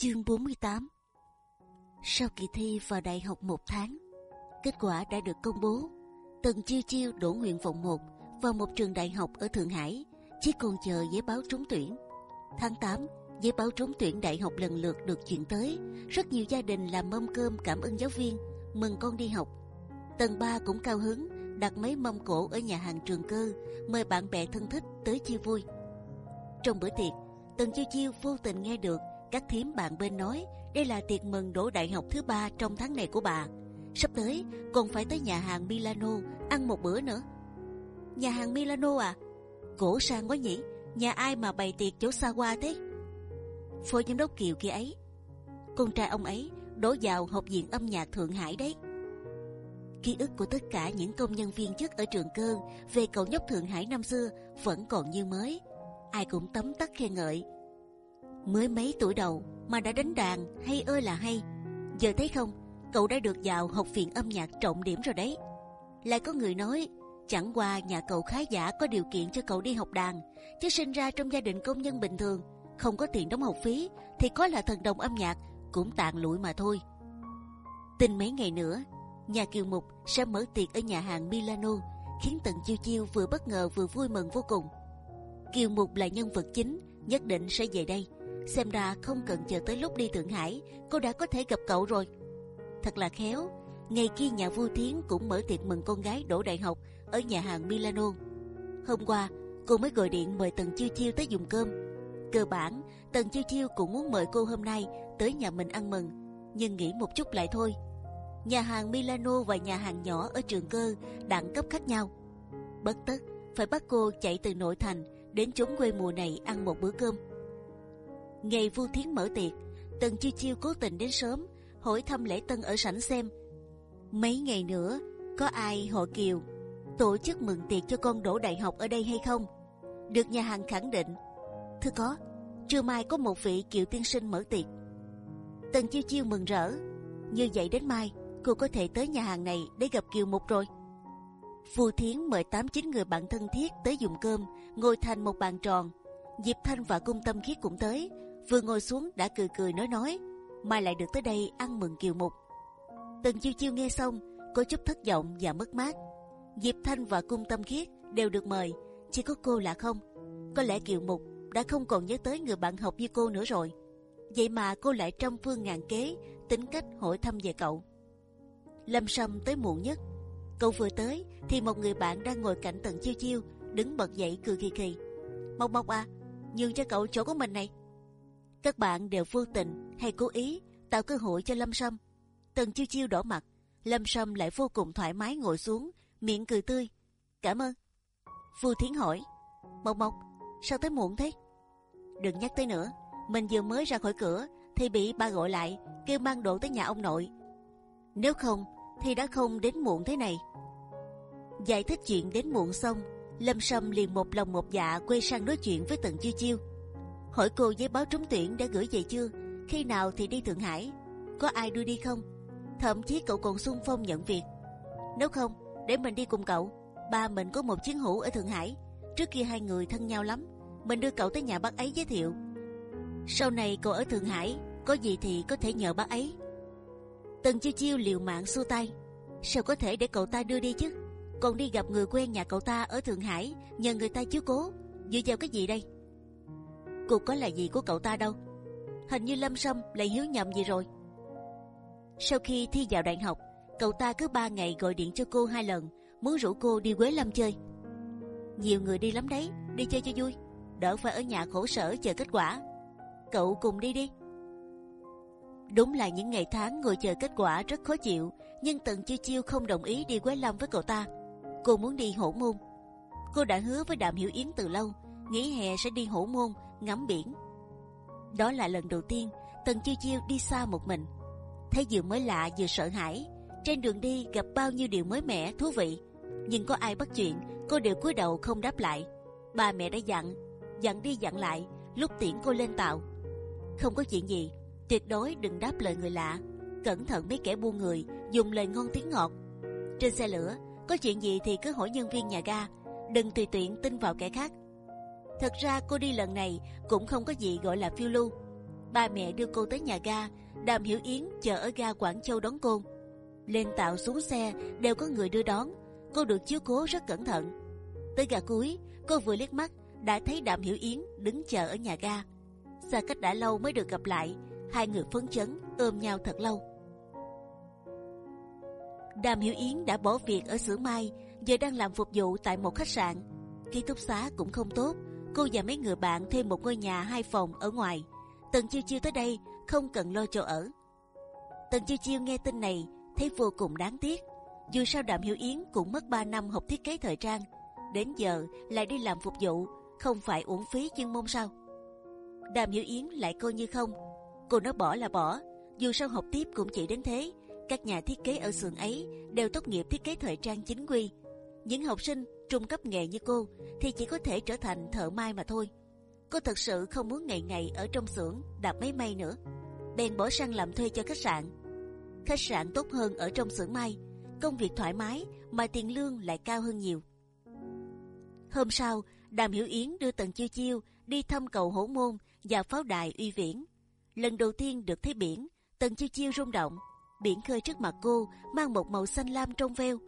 Chương 48 Sau kỳ thi vào đại học một tháng, kết quả đã được công bố. Tần Chiêu Chiêu đổ nguyện vọng một vào một trường đại học ở Thượng Hải, chỉ còn chờ giấy báo trúng tuyển. Tháng 8, giấy báo trúng tuyển đại học lần lượt được chuyển tới. Rất nhiều gia đình làm mâm cơm cảm ơn giáo viên, mừng con đi học. tần ba cũng cao hứng, đặt mấy mâm cổ ở nhà hàng trường cơ, mời bạn bè thân thích tới chia vui. Trong bữa tiệc, Tần Chiêu Chiêu vô tình nghe được các thím bạn bên nói đây là tiệc mừng đỗ đại học thứ ba trong tháng này của bà. Sắp tới còn phải tới nhà hàng Milano ăn một bữa nữa. Nhà hàng Milano à? Cổ sang quá nhỉ? Nhà ai mà bày tiệc chỗ xa qua thế? Phó giám đốc Kiều kia ấy, con trai ông ấy đổ vào học viện âm nhạc Thượng Hải đấy. Ký ức của tất cả những công nhân viên chức ở trường cơn về cậu nhóc Thượng Hải năm xưa vẫn còn như mới. Ai cũng tấm tắc khen ngợi mới mấy tuổi đầu mà đã đánh đàn hay ơi là hay. Giờ thấy không, cậu đã được vào học viện âm nhạc trọng điểm rồi đấy. Lại có người nói chẳng qua nhà cậu khá giả có điều kiện cho cậu đi học đàn, chứ sinh ra trong gia đình công nhân bình thường không có tiền đóng học phí thì có là thần đồng âm nhạc cũng tàn lụi mà thôi. Tin mấy ngày nữa, nhà Kiều Mục sẽ mở tiệc ở nhà hàng Milano, khiến Tần Chiêu Chiêu vừa bất ngờ vừa vui mừng vô cùng. Kiều Mục là nhân vật chính, nhất định sẽ về đây xem ra không cần chờ tới lúc đi thượng hải, cô đã có thể gặp cậu rồi. Thật là khéo, ngày kia nhà vua thiến cũng mở tiệc mừng con gái đỗ đại học ở nhà hàng milano. Hôm qua, cô mới gọi điện mời tần chiêu chiêu tới dùng cơm. Cơ bản, tần chiêu chiêu cũng muốn mời cô hôm nay tới nhà mình ăn mừng, nhưng nghĩ một chút lại thôi. Nhà hàng milano và nhà hàng nhỏ ở trường cơ, đẳng cấp khác nhau. Bất tất, phải bắt cô chạy từ nội thành đến chốn quê mùa này ăn một bữa cơm ngày Vu Thiến mở tiệc, Tần Chiêu Chiêu cố tình đến sớm hỏi thăm lễ tân ở sảnh xem. Mấy ngày nữa có ai họ Kiều tổ chức mừng tiệc cho con đỗ đại học ở đây hay không? Được nhà hàng khẳng định. Thưa có, trưa mai có một vị Kiều tiên sinh mở tiệc. Tần Chiêu Chiêu mừng rỡ. Như vậy đến mai cô có thể tới nhà hàng này để gặp Kiều Mục rồi. Vu Thiến mời tám chín người bạn thân thiết tới dùng cơm, ngồi thành một bàn tròn. Diệp Thanh và Cung Tâm Khiết cũng tới, vừa ngồi xuống đã cười cười nói nói, mai lại được tới đây ăn mừng kiều mục. Tần chiêu chiêu nghe xong, có chút thất vọng và mất mát. Diệp thanh và cung tâm khiết đều được mời, chỉ có cô là không. Có lẽ kiều mục đã không còn nhớ tới người bạn học như cô nữa rồi. Vậy mà cô lại trăm phương ngàn kế tính cách hỏi thăm về cậu. Lâm sâm tới muộn nhất. Cậu vừa tới thì một người bạn đang ngồi cạnh tần chiêu chiêu đứng bật dậy cười khì khì. Mộc mộc à nhường cho cậu chỗ của mình này các bạn đều vô tình hay cố ý tạo cơ hội cho lâm sâm. Tần chiêu chiêu đỏ mặt, lâm sâm lại vô cùng thoải mái ngồi xuống, miệng cười tươi. Cảm ơn. Vu thiến hỏi, mộc mộc, sao tới muộn thế? Đừng nhắc tới nữa, mình vừa mới ra khỏi cửa thì bị ba gọi lại, kêu mang đồ tới nhà ông nội. Nếu không thì đã không đến muộn thế này. Giải thích chuyện đến muộn xong, lâm sâm liền một lòng một dạ quay sang nói chuyện với tần chiêu chiêu hỏi cô giấy báo trúng tuyển đã gửi về chưa? Khi nào thì đi thượng hải? Có ai đưa đi không? Thậm chí cậu còn xung phong nhận việc. Nếu không, để mình đi cùng cậu. Ba mình có một chiến hữu ở thượng hải. Trước kia hai người thân nhau lắm. Mình đưa cậu tới nhà bác ấy giới thiệu. Sau này cậu ở thượng hải, có gì thì có thể nhờ bác ấy. Tần chiêu chiêu liều mạng xua tay. Sao có thể để cậu ta đưa đi chứ? Còn đi gặp người quen nhà cậu ta ở thượng hải, nhờ người ta chiếu cố. Dựa vào cái gì đây? Cô có là gì của cậu ta đâu. Hình như lâm sâm lại hiếu nhầm gì rồi. Sau khi thi vào đại học, cậu ta cứ ba ngày gọi điện cho cô hai lần, muốn rủ cô đi quế lâm chơi. Nhiều người đi lắm đấy, đi chơi cho vui, đỡ phải ở nhà khổ sở chờ kết quả. Cậu cùng đi đi. Đúng là những ngày tháng ngồi chờ kết quả rất khó chịu, nhưng tần chiêu chiêu không đồng ý đi quế lâm với cậu ta. Cô muốn đi hổ môn. Cô đã hứa với đàm hiểu yến từ lâu, nghỉ hè sẽ đi hổ môn ngắm biển. Đó là lần đầu tiên Tần Chiêu Chiêu đi xa một mình. Thấy vừa mới lạ vừa sợ hãi. Trên đường đi gặp bao nhiêu điều mới mẻ thú vị. Nhưng có ai bắt chuyện, cô đều cúi đầu không đáp lại. Ba mẹ đã dặn, dặn đi dặn lại lúc tiễn cô lên tàu. Không có chuyện gì, tuyệt đối đừng đáp lời người lạ. Cẩn thận mấy kẻ buôn người dùng lời ngon tiếng ngọt. Trên xe lửa, có chuyện gì thì cứ hỏi nhân viên nhà ga, đừng tùy tiện tin vào kẻ khác Thật ra cô đi lần này cũng không có gì gọi là phiêu lưu. Ba mẹ đưa cô tới nhà ga, Đàm Hiểu Yến chờ ở ga Quảng Châu đón cô. Lên tàu xuống xe đều có người đưa đón, cô được chiếu cố rất cẩn thận. Tới ga cuối, cô vừa liếc mắt đã thấy Đàm Hiểu Yến đứng chờ ở nhà ga. Xa cách đã lâu mới được gặp lại, hai người phấn chấn ôm nhau thật lâu. Đàm Hiểu Yến đã bỏ việc ở xưởng mai, giờ đang làm phục vụ tại một khách sạn. Ký túc xá cũng không tốt, cô và mấy người bạn thuê một ngôi nhà hai phòng ở ngoài. Tần chiêu chiêu tới đây không cần lo chỗ ở. Tần chiêu chiêu nghe tin này thấy vô cùng đáng tiếc. Dù sao Đàm Hiểu Yến cũng mất 3 năm học thiết kế thời trang, đến giờ lại đi làm phục vụ, không phải uổng phí chuyên môn sao? Đàm Hiểu Yến lại coi như không. Cô nói bỏ là bỏ, dù sao học tiếp cũng chỉ đến thế. Các nhà thiết kế ở xưởng ấy đều tốt nghiệp thiết kế thời trang chính quy. Những học sinh trung cấp nghề như cô thì chỉ có thể trở thành thợ may mà thôi. Cô thật sự không muốn ngày ngày ở trong xưởng đạp máy may nữa. Bèn bỏ sang làm thuê cho khách sạn. Khách sạn tốt hơn ở trong xưởng may, công việc thoải mái mà tiền lương lại cao hơn nhiều. Hôm sau, Đàm Hiểu Yến đưa Tần Chiêu Chiêu đi thăm cầu Hổ Môn và pháo đài Uy Viễn. Lần đầu tiên được thấy biển, Tần Chiêu Chiêu rung động. Biển khơi trước mặt cô mang một màu xanh lam trong veo.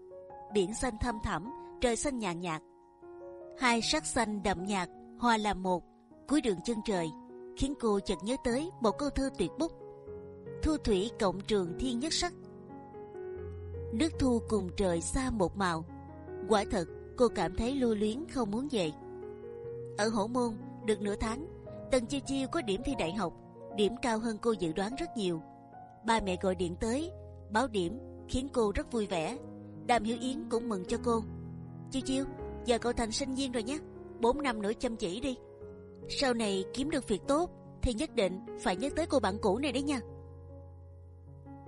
Biển xanh thâm thẳm, trời xanh nhàn nhạt, Hai sắc xanh đậm nhạt hòa làm một, cuối đường chân trời, khiến cô chợt nhớ tới một câu thơ tuyệt bút. Thu thủy cộng trường thiên nhất sắc, nước thu cùng trời xa một màu. Quả thật, cô cảm thấy lưu luyến không muốn về. Ở Hổ Môn được nửa tháng, Tần Chiêu Chiêu có điểm thi đại học, điểm cao hơn cô dự đoán rất nhiều. Ba mẹ gọi điện tới, báo điểm khiến cô rất vui vẻ. Đàm Hiểu Yến cũng mừng cho cô. Chiêu Chiêu, giờ cậu thành sinh viên rồi nhé, 4 năm nữa chăm chỉ đi. Sau này kiếm được việc tốt thì nhất định phải nhớ tới cô bạn cũ này đấy nha.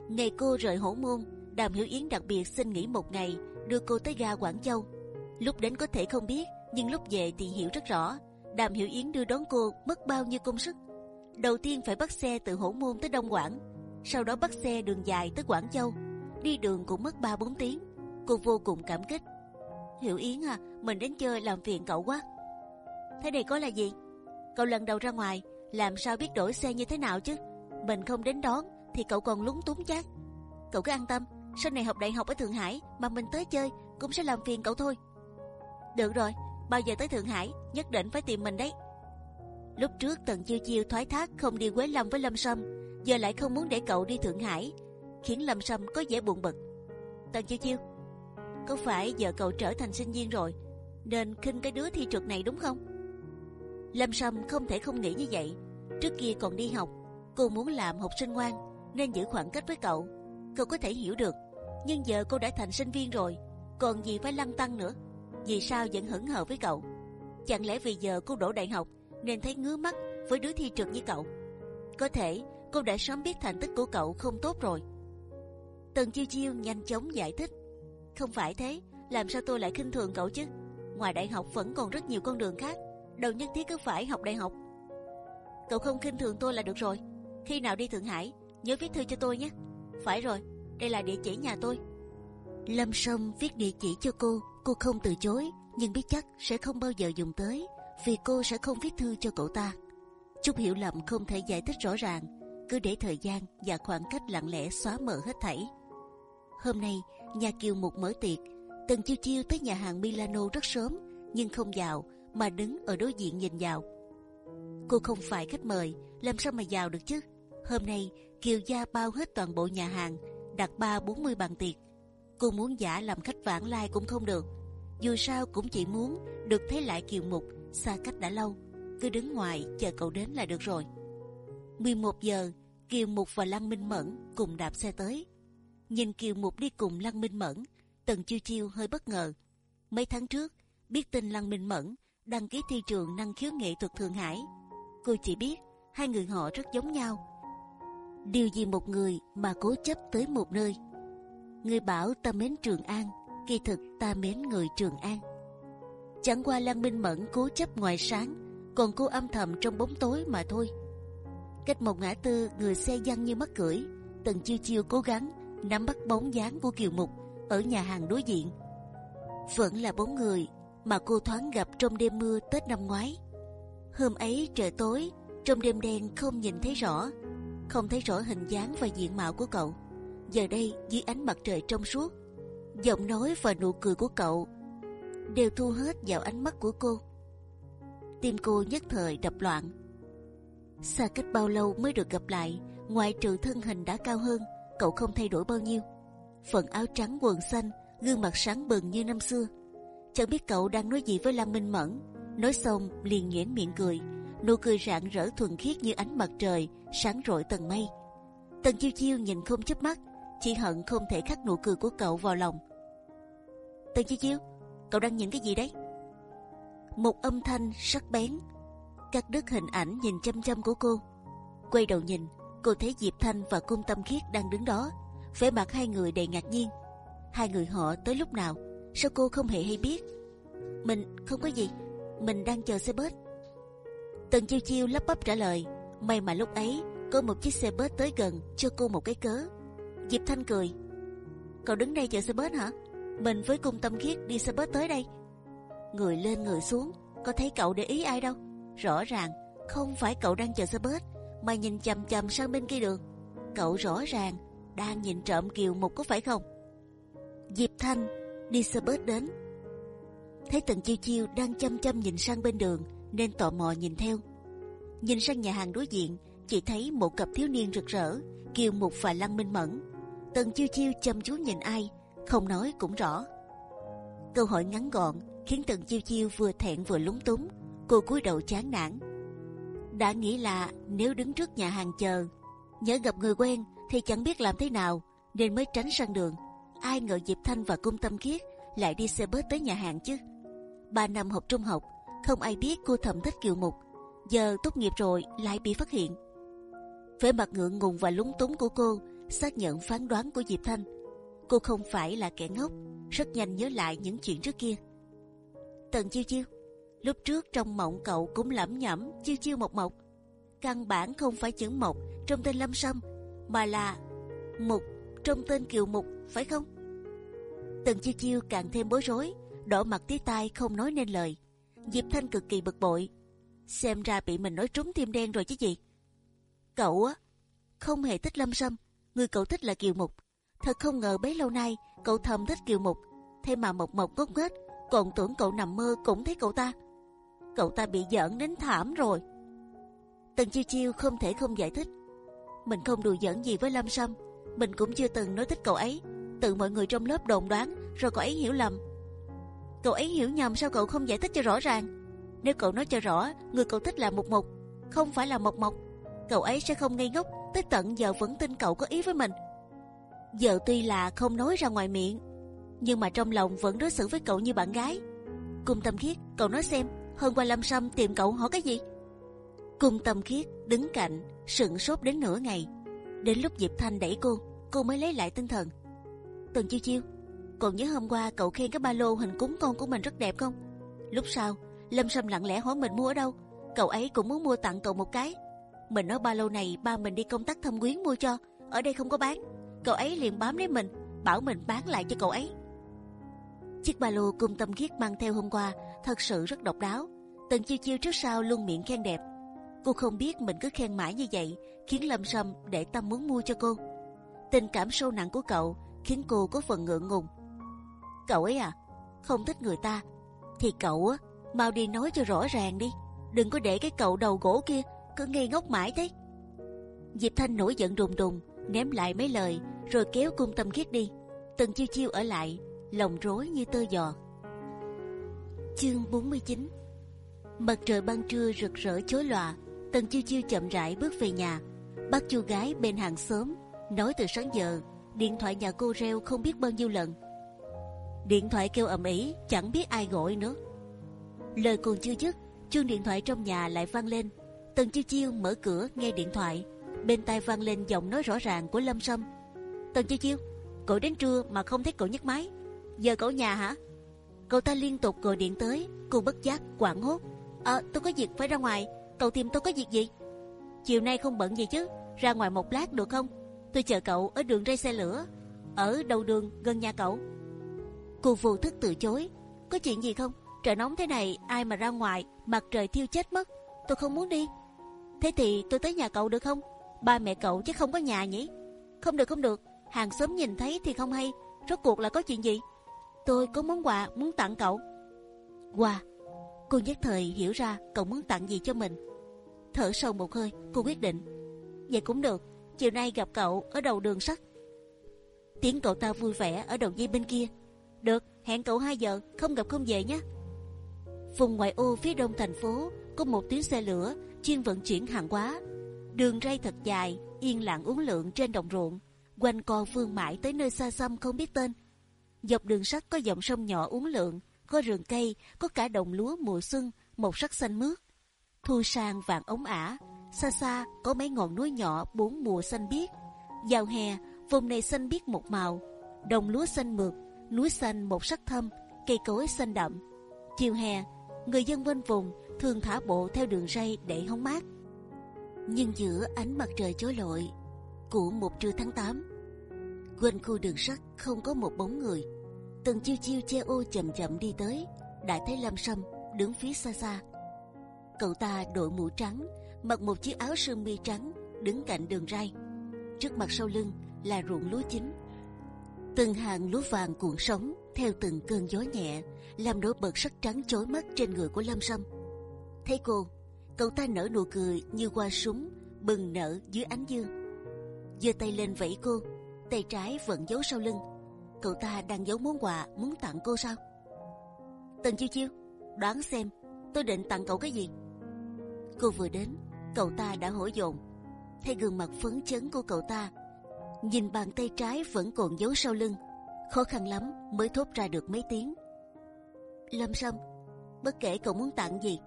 Ngày cô rời Hổ Môn, Đàm Hiểu Yến đặc biệt xin nghỉ một ngày đưa cô tới ga Quảng Châu. Lúc đến có thể không biết, nhưng lúc về thì hiểu rất rõ. Đàm Hiểu Yến đưa đón cô mất bao nhiêu công sức. Đầu tiên phải bắt xe từ Hổ Môn tới Đông Quảng, sau đó bắt xe đường dài tới Quảng Châu. Đi đường cũng mất 3-4 tiếng. Cô vô cùng cảm kích. Hiểu Yến à, mình đến chơi làm phiền cậu quá. Thế này có là gì? Cậu lần đầu ra ngoài, làm sao biết đổi xe như thế nào chứ? Mình không đến đón thì cậu còn lúng túng chắc. Cậu cứ an tâm, sau này học đại học ở Thượng Hải mà mình tới chơi cũng sẽ làm phiền cậu thôi. Được rồi, bao giờ tới Thượng Hải nhất định phải tìm mình đấy. Lúc trước Tần Chiêu Chiêu thoái thác không đi Quế Lâm với Lâm Sâm, giờ lại không muốn để cậu đi Thượng Hải, khiến Lâm Sâm có vẻ buồn bực. Tần Chiêu Chiêu, có phải giờ cậu trở thành sinh viên rồi, nên khinh cái đứa thi trượt này đúng không? Lâm Sâm không thể không nghĩ như vậy. Trước kia còn đi học, cô muốn làm học sinh ngoan nên giữ khoảng cách với cậu. Cậu có thể hiểu được, nhưng giờ cô đã thành sinh viên rồi, còn gì phải lăng tăng nữa? Vì sao vẫn hững hờ với cậu? Chẳng lẽ vì giờ cô đổ đại học nên thấy ngứa mắt với đứa thi trượt như cậu? Có thể cô đã sớm biết thành tích của cậu không tốt rồi. Tần chiêu chiêu nhanh chóng giải thích. Không phải thế, làm sao tôi lại khinh thường cậu chứ? Ngoài đại học vẫn còn rất nhiều con đường khác, đâu nhất thiết cứ phải học đại học. Cậu không khinh thường tôi là được rồi. Khi nào đi Thượng Hải, nhớ viết thư cho tôi nhé. Phải rồi, đây là địa chỉ nhà tôi. Lâm Sâm viết địa chỉ cho cô, cô không từ chối, nhưng biết chắc sẽ không bao giờ dùng tới, vì cô sẽ không viết thư cho cậu ta. Chút hiểu lầm không thể giải thích rõ ràng, cứ để thời gian và khoảng cách lặng lẽ xóa mờ hết thảy. Hôm nay nhà Kiều Mục mở tiệc, Tần Chiêu Chiêu tới nhà hàng Milano rất sớm, nhưng không vào mà đứng ở đối diện nhìn vào. Cô không phải khách mời, làm sao mà vào được chứ? Hôm nay Kiều gia bao hết toàn bộ nhà hàng, đặt ba bốn mươi bàn tiệc. Cô muốn giả làm khách vãng lai cũng không được. Dù sao cũng chỉ muốn được thấy lại Kiều Mục xa cách đã lâu, cứ đứng ngoài chờ cậu đến là được rồi. 11 giờ, Kiều Mục và Lăng Minh Mẫn cùng đạp xe tới. Nhìn Kiều Mục đi cùng Lăng Minh Mẫn, Tần Chiêu Chiêu hơi bất ngờ. Mấy tháng trước, biết tin Lăng Minh Mẫn đăng ký thi trường năng khiếu nghệ thuật Thượng Hải. Cô chỉ biết hai người họ rất giống nhau. Điều gì một người mà cố chấp tới một nơi. Người bảo ta mến Trường An, kỳ thực ta mến người Trường An. Chẳng qua Lăng Minh Mẫn cố chấp ngoài sáng, còn cô âm thầm trong bóng tối mà thôi. Cách một ngã tư, người xe văng như mắt cưỡi. Tần chiêu chiêu cố gắng nắm bắt bóng dáng của Kiều Mục ở nhà hàng đối diện. Vẫn là bốn người mà cô thoáng gặp trong đêm mưa Tết năm ngoái. Hôm ấy trời tối, Trong đêm đen không nhìn thấy rõ, không thấy rõ hình dáng và diện mạo của cậu. Giờ đây dưới ánh mặt trời trong suốt, giọng nói và nụ cười của cậu đều thu hết vào ánh mắt của cô. Tim cô nhất thời đập loạn. Xa cách bao lâu mới được gặp lại, ngoại trừ thân hình đã cao hơn, cậu không thay đổi bao nhiêu. Phần áo trắng quần xanh, gương mặt sáng bừng như năm xưa. Chẳng biết cậu đang nói gì với Lam Minh Mẫn. Nói xong liền nhếch miệng cười, nụ cười rạng rỡ thuần khiết như ánh mặt trời sáng rọi tầng mây. Tần chiêu chiêu nhìn không chớp mắt, chỉ hận không thể khắc nụ cười của cậu vào lòng. Tần chiêu chiêu, cậu đang nhìn cái gì đấy? Một âm thanh sắc bén cắt đứt hình ảnh nhìn chăm chăm của cô. Quay đầu nhìn, cô thấy Diệp Thanh và Cung Tâm Khiết đang đứng đó, vẻ mặt hai người đầy ngạc nhiên. Hai người họ tới lúc nào? Sao cô không hề hay biết? Mình không có gì, mình đang chờ xe bus. Tần chiêu chiêu lắp bắp trả lời. May mà lúc ấy có một chiếc xe bus tới gần cho cô một cái cớ. Diệp Thanh cười. Cậu đứng đây chờ xe bus hả? Mình với Cung Tâm Khiết đi xe bus tới đây. Người lên người xuống, có thấy cậu để ý ai đâu? Rõ ràng không phải cậu đang chờ xe bus, mà nhìn chằm chằm sang bên kia đường. Cậu rõ ràng đang nhìn trộm Kiều Mục có phải không? Diệp Thanh đi xe bus đến, thấy Tần Chiêu Chiêu đang chăm chăm nhìn sang bên đường nên tò mò nhìn theo. Nhìn sang nhà hàng đối diện, chỉ thấy một cặp thiếu niên rực rỡ, Kiều Mục và Lăng Minh Mẫn. Tần Chiêu Chiêu chăm chú nhìn ai, không nói cũng rõ. Câu hỏi ngắn gọn khiến Tần Chiêu Chiêu vừa thẹn vừa lúng túng. Cô cúi đầu chán nản. Đã nghĩ là nếu đứng trước nhà hàng chờ, nhớ gặp người quen thì chẳng biết làm thế nào, nên mới tránh sang đường. Ai ngờ Diệp Thanh và Cung Tâm Khiết lại đi xe bus tới nhà hàng chứ? Ba năm học trung học, không ai biết cô thầm thích Kiều Mục. Giờ tốt nghiệp rồi lại bị phát hiện. Vẻ mặt ngượng ngùng và lúng túng của cô xác nhận phán đoán của Diệp Thanh. Cô không phải là kẻ ngốc, rất nhanh nhớ lại những chuyện trước kia. Tần chiêu chiêu, lúc trước trong mộng cậu cũng lẩm nhẩm chiêu chiêu một mộc. căn bản không phải chữ mộc trong tên Lâm Sâm, mà là mục trong tên Kiều Mục, phải không? Tần chiêu chiêu càng thêm bối rối, đỏ mặt tía tai không nói nên lời. Diệp Thanh cực kỳ bực bội, xem ra bị mình nói trúng tim đen rồi chứ gì. Cậu á, không hề thích Lâm Sâm, người cậu thích là Kiều Mục. Thật không ngờ bấy lâu nay cậu thầm thích Kiều Mục, thế mà Mộc Mộc ngốc nghếch, còn tưởng cậu nằm mơ cũng thấy cậu ta. Cậu ta bị giỡn đến thảm rồi. Tần chiêu chiêu không thể không giải thích. Mình không đùa giỡn gì với Lâm Sâm, mình cũng chưa từng nói thích cậu ấy. Tự mọi người trong lớp đồn đoán, rồi cậu ấy hiểu lầm. Cậu ấy hiểu nhầm sao cậu không giải thích cho rõ ràng? Nếu cậu nói cho rõ, người cậu thích là một mục, không phải là Mộc Mộc, cậu ấy sẽ không ngây ngốc tới tận giờ vẫn tin cậu có ý với mình. Giờ tuy là không nói ra ngoài miệng, nhưng mà trong lòng vẫn đối xử với cậu như bạn gái. cùng Tâm Khiết, cậu nói xem, hôm qua Lâm Sâm tìm cậu hỏi cái gì? Cung Tâm Khiết đứng cạnh, sững sốt đến nửa ngày. Đến lúc Diệp Thanh đẩy cô, cô mới lấy lại tinh thần. Tần Chiêu Chiêu, còn nhớ hôm qua cậu khen cái ba lô hình cúng con của mình rất đẹp không? Lúc sau, Lâm Sâm lặng lẽ hỏi mình mua ở đâu, cậu ấy cũng muốn mua tặng cậu một cái. Mình nói ba lô này ba mình đi công tác thâm quyến mua cho, ở đây không có bán. Cậu ấy liền bám lấy mình, bảo mình bán lại cho cậu ấy. Chiếc ba lô cung tâm khiết mang theo hôm qua thật sự rất độc đáo. Tần chiêu chiêu trước sau luôn miệng khen đẹp. Cô không biết mình cứ khen mãi như vậy khiến Lâm Sâm để tâm muốn mua cho cô. Tình cảm sâu nặng của cậu khiến cô có phần ngượng ngùng. Cậu ấy à, không thích người ta thì cậu á mau đi nói cho rõ ràng đi, đừng có để cái cậu đầu gỗ kia cứ ngây ngốc mãi thế. Diệp Thanh nổi giận đùng đùng ném lại mấy lời rồi kéo cung tâm khiết đi. Tần chiêu chiêu ở lại lòng rối như tơ giò. Chương 49 Mặt trời ban trưa rực rỡ chói lòa, Tần Chiêu Chiêu chậm rãi bước về nhà. Bác chu gái bên hàng xóm nói từ sáng giờ, điện thoại nhà cô reo không biết bao nhiêu lần. Điện thoại kêu ầm ĩ, chẳng biết ai gọi nữa. Lời còn chưa dứt, chuông điện thoại trong nhà lại vang lên. Tần Chiêu Chiêu mở cửa nghe điện thoại, bên tai vang lên giọng nói rõ ràng của Lâm Sâm. Tần Chiêu Chiêu, cậu đến trưa mà không thấy cậu nhấc máy, giờ cậu nhà hả? Cậu ta liên tục gọi điện tới, cô bất giác quảng hốt. À, tôi có việc phải ra ngoài, cậu tìm tôi có việc gì? Chiều nay không bận gì chứ, ra ngoài một lát được không? Tôi chờ cậu ở đường ray xe lửa, ở đầu đường gần nhà cậu. Cô vô thức từ chối. Có chuyện gì không? Trời nóng thế này, ai mà ra ngoài, mặt trời thiêu chết mất. Tôi không muốn đi. Thế thì tôi tới nhà cậu được không? Ba mẹ cậu chứ không có nhà nhỉ? Không được không được, hàng xóm nhìn thấy thì không hay. Rốt cuộc là có chuyện gì? Tôi có món quà muốn tặng cậu. Quà? Cô nhất thời hiểu ra cậu muốn tặng gì cho mình. Thở sâu một hơi, cô quyết định. Vậy cũng được, chiều nay gặp cậu ở đầu đường sắt. Tiếng cậu ta vui vẻ ở đầu dây bên kia. Được, hẹn cậu 2 giờ, không gặp không về nhé. Vùng ngoại ô phía đông thành phố có một tuyến xe lửa chuyên vận chuyển hàng hóa. Đường ray thật dài, yên lặng uốn lượn trên đồng ruộng, quanh co vương mãi tới nơi xa xăm không biết tên. Dọc đường sắt có dòng sông nhỏ uốn lượn, có rừng cây, có cả đồng lúa mùa xuân, một sắc xanh mướt. Thu sang vàng ống ả, xa xa có mấy ngọn núi nhỏ bốn mùa xanh biếc. Vào hè, vùng này xanh biếc một màu, đồng lúa xanh mượt, núi xanh một sắc thâm, cây cối xanh đậm. Chiều hè, người dân bên vùng thường thả bộ theo đường ray để hóng mát. Nhưng giữa ánh mặt trời chói lọi của một trưa tháng 8, quanh khu đường sắt không có một bóng người. Từng chiêu chiêu che ô chậm chậm đi tới, đã thấy Lâm Sâm đứng phía xa xa. Cậu ta đội mũ trắng, mặc một chiếc áo sơ mi trắng, đứng cạnh đường ray. Trước mặt sau lưng là ruộng lúa chín. Từng hàng lúa vàng cuộn sóng theo từng cơn gió nhẹ, làm nổi bật sắc trắng chói mắt trên người của Lâm Sâm. Thấy cô, cậu ta nở nụ cười như qua súng bừng nở dưới ánh dương. giơ tay lên vẫy cô, tay trái vẫn giấu sau lưng. Cậu ta đang giấu món quà muốn tặng cô sao? Tần chiêu chiêu, đoán xem tôi định tặng cậu cái gì? Cô vừa đến, cậu ta đã hổ dồn. Thấy gương mặt phấn chấn của cậu ta, nhìn bàn tay trái vẫn còn giấu sau lưng, khó khăn lắm mới thốt ra được mấy tiếng. Lâm Sâm, bất kể cậu muốn tặng gì,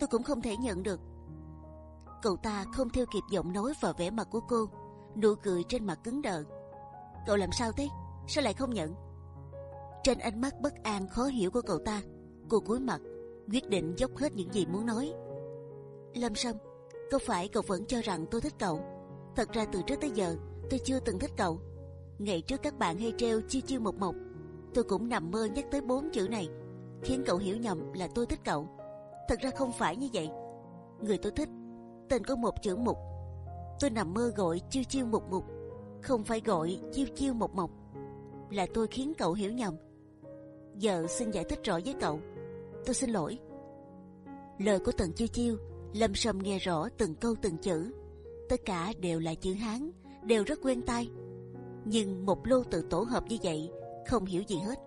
tôi cũng không thể nhận được. Cậu ta không theo kịp giọng nói và vẻ mặt của cô, nụ cười trên mặt cứng đờ. Cậu làm sao thế? Sao lại không nhận? Trên ánh mắt bất an khó hiểu của cậu ta, cô cúi mặt, quyết định dốc hết những gì muốn nói. Lâm Sâm, có phải cậu vẫn cho rằng tôi thích cậu? Thật ra từ trước tới giờ tôi chưa từng thích cậu. Ngày trước các bạn hay treo chiêu chiêu một mộc, tôi cũng nằm mơ nhắc tới bốn chữ này, khiến cậu hiểu nhầm là tôi thích cậu. Thật ra không phải như vậy. Người tôi thích tên có một chữ mục. Tôi nằm mơ gọi chiêu chiêu một mục, không phải gọi chiêu chiêu một mộc. Là tôi khiến cậu hiểu nhầm. Giờ xin giải thích rõ với cậu. Tôi xin lỗi. Lời của tần chiêu chiêu, lâm sâm nghe rõ từng câu từng chữ. Tất cả đều là chữ hán, đều rất quen tai. Nhưng một lô tự tổ hợp như vậy, không hiểu gì hết.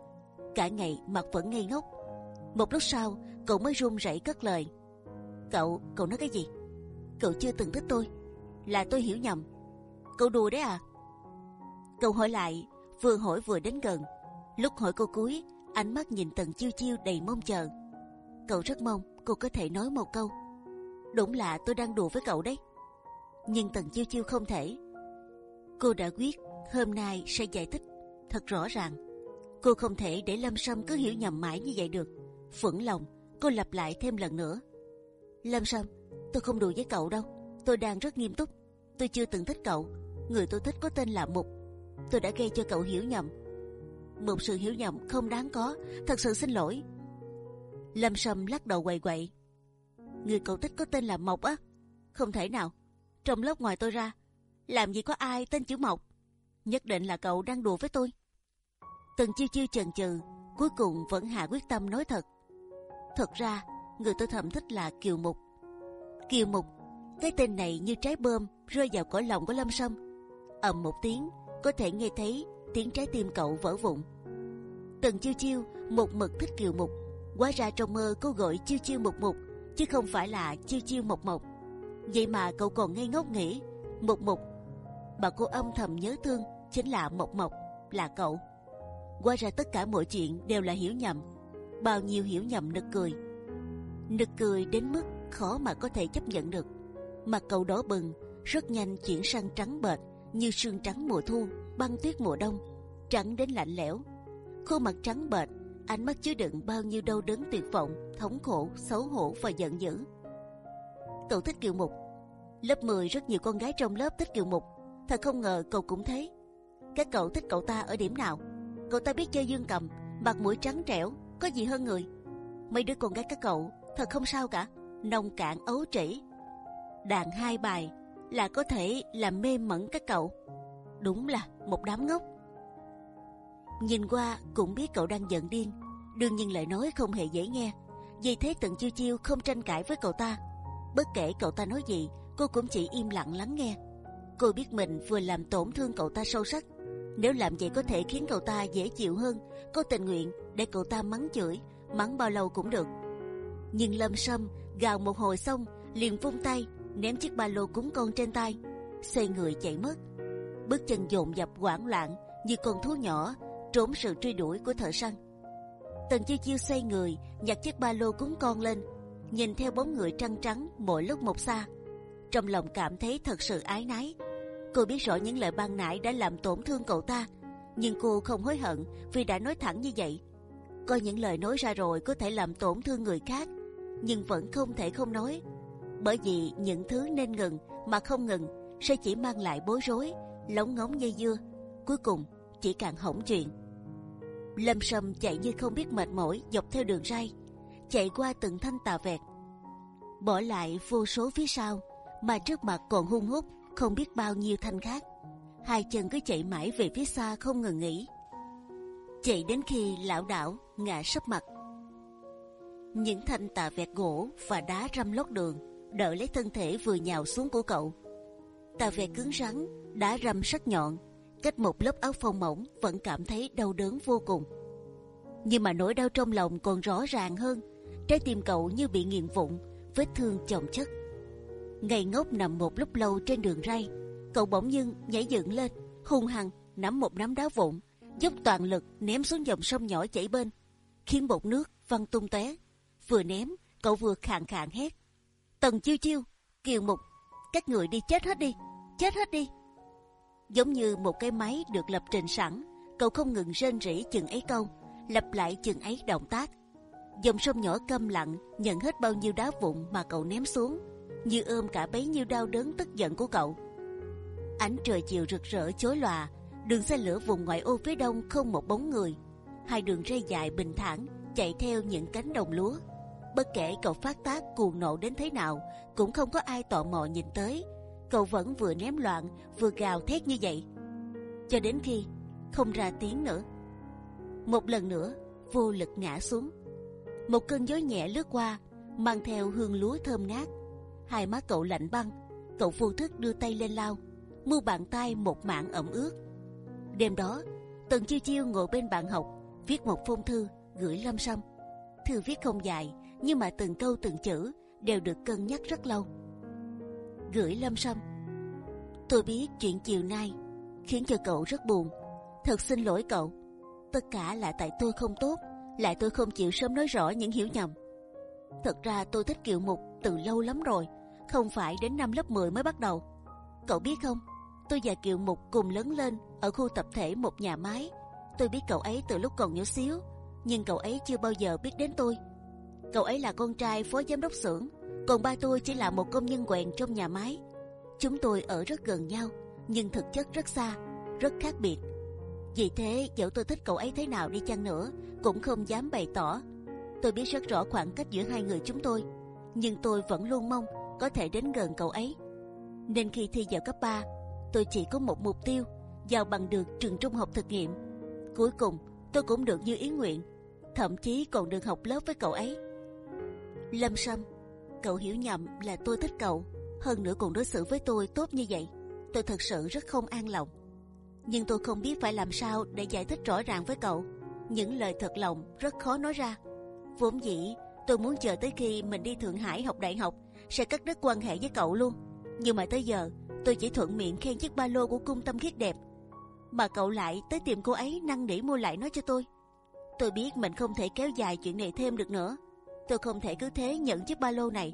Cả ngày mặt vẫn ngây ngốc. Một lúc sau, cậu mới run rẩy cất lời. Cậu, cậu nói cái gì? Cậu chưa từng thích tôi, là tôi hiểu nhầm. Cậu đùa đấy à? Câu hỏi lại, vừa hỏi vừa đến gần. Lúc hỏi cô cuối, ánh mắt nhìn tần chiêu chiêu đầy mong chờ. Cậu rất mong cô có thể nói một câu. Đúng là tôi đang đùa với cậu đấy. Nhưng tần chiêu chiêu không thể. Cô đã quyết hôm nay sẽ giải thích thật rõ ràng. Cô không thể để Lâm Sâm cứ hiểu nhầm mãi như vậy được. Phẫn lòng, cô lặp lại thêm lần nữa. Lâm Sâm, tôi không đùa với cậu đâu. Tôi đang rất nghiêm túc. Tôi chưa từng thích cậu. Người tôi thích có tên là Mục. Tôi đã gây cho cậu hiểu nhầm. Một sự hiểu nhầm không đáng có. Thật sự xin lỗi. Lâm Sâm lắc đầu quậy quậy. Người cậu thích có tên là Mộc á? Không thể nào. Trong lớp ngoài tôi ra, làm gì có ai tên chữ Mộc? Nhất định là cậu đang đùa với tôi. Từng chiêu chiêu chần chừ, cuối cùng vẫn hạ quyết tâm nói thật. Thật ra, người tôi thầm thích là Kiều Mục. Kiều Mục, cái tên này như trái bơm rơi vào cõi lòng của Lâm Sâm. ầm một tiếng, có thể nghe thấy tiếng trái tim cậu vỡ vụn. Từng chiêu chiêu một mực thích Kiều Mục, quá ra trong mơ cô gọi chiêu chiêu một mục chứ không phải là chiêu chiêu một mộc. Vậy mà cậu còn ngây ngốc nghĩ một mục bà cô âm thầm nhớ thương chính là một mộc là cậu. Quá ra tất cả mọi chuyện đều là hiểu nhầm, bao nhiêu hiểu nhầm nực cười, nực cười đến mức khó mà có thể chấp nhận được. Mặt cậu đỏ bừng, rất nhanh chuyển sang trắng bệch như sương trắng mùa thu, băng tuyết mùa đông, trắng đến lạnh lẽo. Khuôn mặt trắng bệch, ánh mắt chứa đựng bao nhiêu đau đớn tuyệt vọng, thống khổ, xấu hổ và giận dữ. Cậu thích Kiều Mục. Lớp 10 rất nhiều con gái trong lớp thích Kiều Mục. Thật không ngờ cậu cũng thế. Các cậu thích cậu ta ở điểm nào? Cậu ta biết chơi dương cầm, mặt mũi trắng trẻo, có gì hơn người? Mấy đứa con gái các cậu thật không sao cả, nông cạn ấu trĩ. đàn hai bài là có thể làm mê mẩn các cậu. Đúng là một đám ngốc. Nhìn qua cũng biết cậu đang giận điên, đương nhiên lời nói không hề dễ nghe. Vì thế tận chiêu chiêu không tranh cãi với cậu ta. Bất kể cậu ta nói gì, cô cũng chỉ im lặng lắng nghe. Cô biết mình vừa làm tổn thương cậu ta sâu sắc. Nếu làm vậy có thể khiến cậu ta dễ chịu hơn, cô tình nguyện để cậu ta mắng chửi, mắng bao lâu cũng được. Nhưng Lâm Sâm gào một hồi xong, liền vung tay ném chiếc ba lô cúng con trên tay, xoay người chạy mất. Bước chân dồn dập hoảng loạn như con thú nhỏ trốn sự truy đuổi của thợ săn. Tần chiêu chiêu xoay người nhặt chiếc ba lô cúng con lên, nhìn theo bóng người trăng trắng mỗi lúc một xa, trong lòng cảm thấy thật sự ái nái. Cô biết rõ những lời ban nãy đã làm tổn thương cậu ta, nhưng cô không hối hận vì đã nói thẳng như vậy. Coi những lời nói ra rồi có thể làm tổn thương người khác, nhưng vẫn không thể không nói, bởi vì những thứ nên ngừng mà không ngừng sẽ chỉ mang lại bối rối, lóng ngóng dây dưa, cuối cùng chỉ càng hỏng chuyện. Lâm Sâm chạy như không biết mệt mỏi dọc theo đường ray, chạy qua từng thanh tà vẹt, bỏ lại vô số phía sau, mà trước mặt còn hung hút không biết bao nhiêu thanh khác. Hai chân cứ chạy mãi về phía xa không ngừng nghỉ, chạy đến khi lão đảo ngã sấp mặt. Những thanh tà vẹt gỗ và đá răm lót đường đỡ lấy thân thể vừa nhào xuống của cậu. Tà vẹt cứng rắn, đá râm sắc nhọn, cách một lớp áo phông mỏng vẫn cảm thấy đau đớn vô cùng. Nhưng mà nỗi đau trong lòng còn rõ ràng hơn. Trái tim cậu như bị nghiền vụn, vết thương chồng chất. Ngày ngốc nằm một lúc lâu trên đường ray, cậu bỗng dưng nhảy dựng lên, hung hăng nắm một nắm đá vụn, dốc toàn lực ném xuống dòng sông nhỏ chảy bên, khiến bột nước văng tung tóe. Vừa ném, cậu vừa khàn khàn hét: Tần chiêu chiêu, kiều mục, các người đi chết hết đi, chết hết đi. Giống như một cái máy được lập trình sẵn, cậu không ngừng rên rỉ chừng ấy câu, lặp lại chừng ấy động tác. Dòng sông nhỏ câm lặng nhận hết bao nhiêu đá vụn mà cậu ném xuống, như ôm cả bấy nhiêu đau đớn tức giận của cậu. Ánh trời chiều rực rỡ chói lòa, đường xe lửa vùng ngoại ô phía đông không một bóng người, hai đường ray dài bình thản chạy theo những cánh đồng lúa. Bất kể cậu phát tác cuồng nộ đến thế nào, cũng không có ai tò mò nhìn tới. Cậu vẫn vừa ném loạn, vừa gào thét như vậy, cho đến khi không ra tiếng nữa. Một lần nữa, vô lực ngã xuống. Một cơn gió nhẹ lướt qua, mang theo hương lúa thơm ngát. Hai má cậu lạnh băng, cậu vô thức đưa tay lên lau, mu bàn tay một mảng ẩm ướt. Đêm đó, Tần Chiêu Chiêu ngồi bên bàn học, viết một phong thư gửi Lâm Sâm. Thư viết không dài, nhưng mà từng câu từng chữ đều được cân nhắc rất lâu. Gửi Lâm Sâm, tôi biết chuyện chiều nay khiến cho cậu rất buồn. Thật xin lỗi cậu, tất cả là tại tôi không tốt, lại tôi không chịu sớm nói rõ những hiểu nhầm. Thật ra tôi thích Kiều Mục từ lâu lắm rồi, không phải đến năm lớp 10 mới bắt đầu. Cậu biết không, tôi và Kiều Mục cùng lớn lên ở khu tập thể một nhà máy. Tôi biết cậu ấy từ lúc còn nhỏ xíu, nhưng cậu ấy chưa bao giờ biết đến tôi. Cậu ấy là con trai phó giám đốc xưởng, còn ba tôi chỉ là một công nhân quèn trong nhà máy. Chúng tôi ở rất gần nhau, nhưng thực chất rất xa, rất khác biệt. Vì thế, dẫu tôi thích cậu ấy thế nào đi chăng nữa, cũng không dám bày tỏ. Tôi biết rất rõ khoảng cách giữa hai người chúng tôi, nhưng tôi vẫn luôn mong có thể đến gần cậu ấy. Nên khi thi vào cấp 3, tôi chỉ có một mục tiêu, vào bằng được trường trung học thực nghiệm. Cuối cùng, tôi cũng được như ý nguyện, thậm chí còn được học lớp với cậu ấy. Lâm Sâm, cậu hiểu nhầm là tôi thích cậu, hơn nữa còn đối xử với tôi tốt như vậy. Tôi thật sự rất không an lòng. Nhưng tôi không biết phải làm sao để giải thích rõ ràng với cậu. Những lời thật lòng rất khó nói ra. Vốn dĩ tôi muốn chờ tới khi mình đi Thượng Hải học đại học sẽ cắt đứt quan hệ với cậu luôn. Nhưng mà tới giờ tôi chỉ thuận miệng khen chiếc ba lô của cung tâm khiết đẹp, mà cậu lại tới tìm cô ấy năn nỉ mua lại nó cho tôi. Tôi biết mình không thể kéo dài chuyện này thêm được nữa tôi không thể cứ thế nhận chiếc ba lô này,